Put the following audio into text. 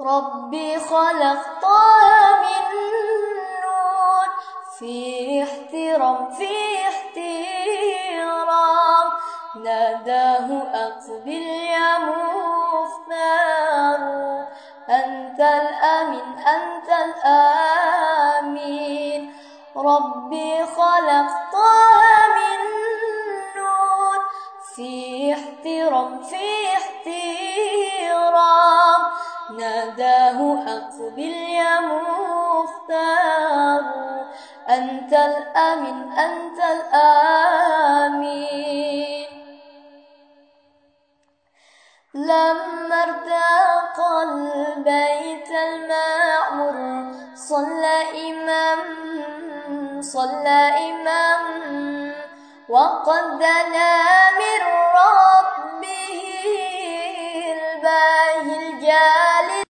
ربي خلقتها من نور في احترام في احترام. ناداه أقبل يا مختار. أنت الأمين أنت الأمين. ربي خلقتها من نور في احترام في احترام. ناداه أقبل يا مختار أنت الأمين أنت الأمين. لما ارتاق البيت المعمر صلى إمام صلى إمام. وقد دنا من ربه الباهي الجاهل.